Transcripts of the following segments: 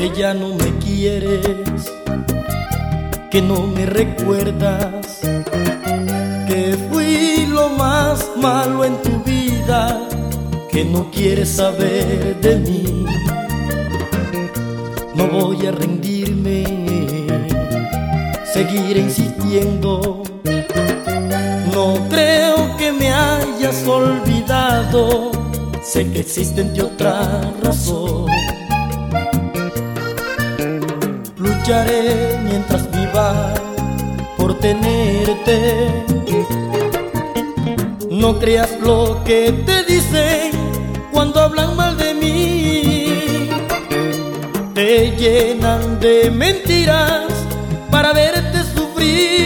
que ya no me quieres, que no me recuerdas, que fui lo más malo en tu vida, que no quieres saber de mí. No voy a rendirme, seguiré insistiendo. No creo que me hayas olvidado, sé que existe en otra razón. Mientras viva por tenerte. No creas lo que te dicen cuando hablan mal de mí. Te llenan de mentiras para verte sufrir.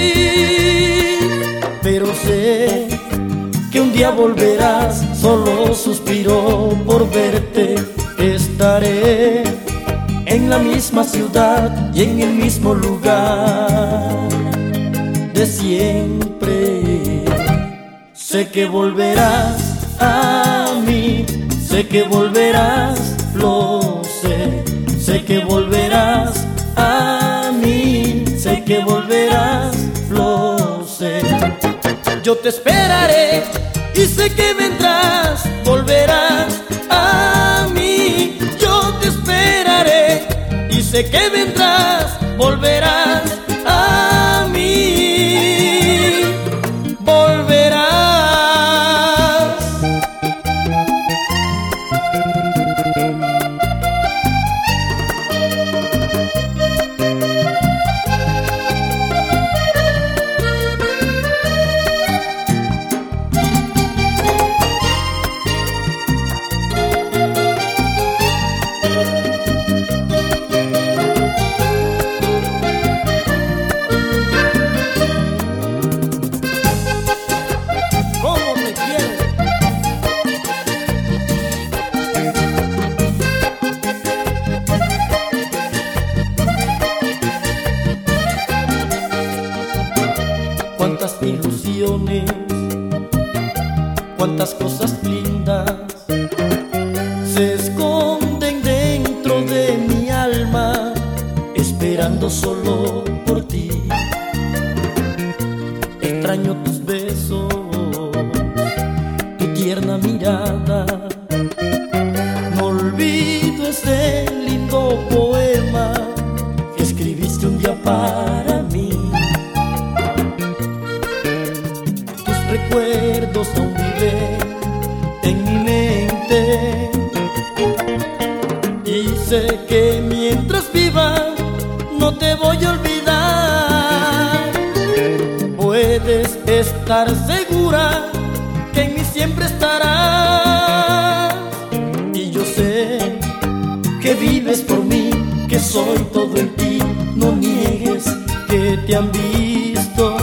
Pero sé que un día volverás, solo suspiro por verte. Estaré la misma ciudad y en el mismo lugar de siempre. Sé que volverás a mí, sé que volverás, lo sé, sé que volverás a mí, sé que volverás, lo sé. Yo te esperaré y sé que vendrás, Cuántas ilusiones, cuántas cosas lindas se esconden dentro de mi alma, esperando solo sé que mientras viva no te voy a olvidar. Puedes estar segura que en mí siempre estarás. Y yo sé que vives por mí, que soy todo en ti. No niegues que te han visto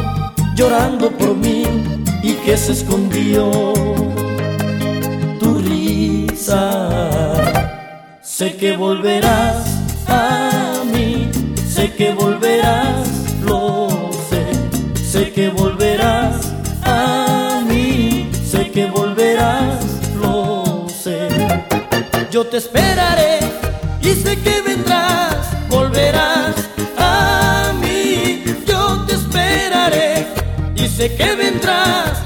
llorando por mí y que se escondió tu risa. Sé que volverás a mí, sé que volverás, lo sé, sé que volverás a mí, sé que volverás, lo sé. Yo te esperaré y sé que vendrás, volverás a mí. Yo te esperaré y sé que vendrás,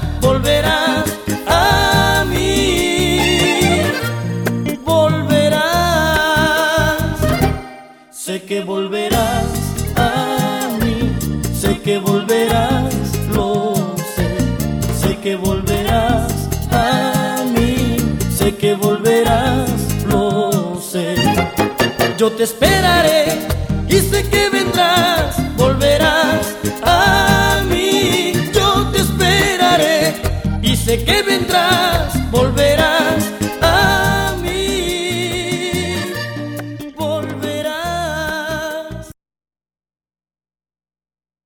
que volverás a mí, sé que volverás, lo sé, sé que volverás a mí, sé que volverás, lo sé. Yo te esperaré y sé que vendrás, volverás a mí. Yo te esperaré y sé que vendrás, volverás.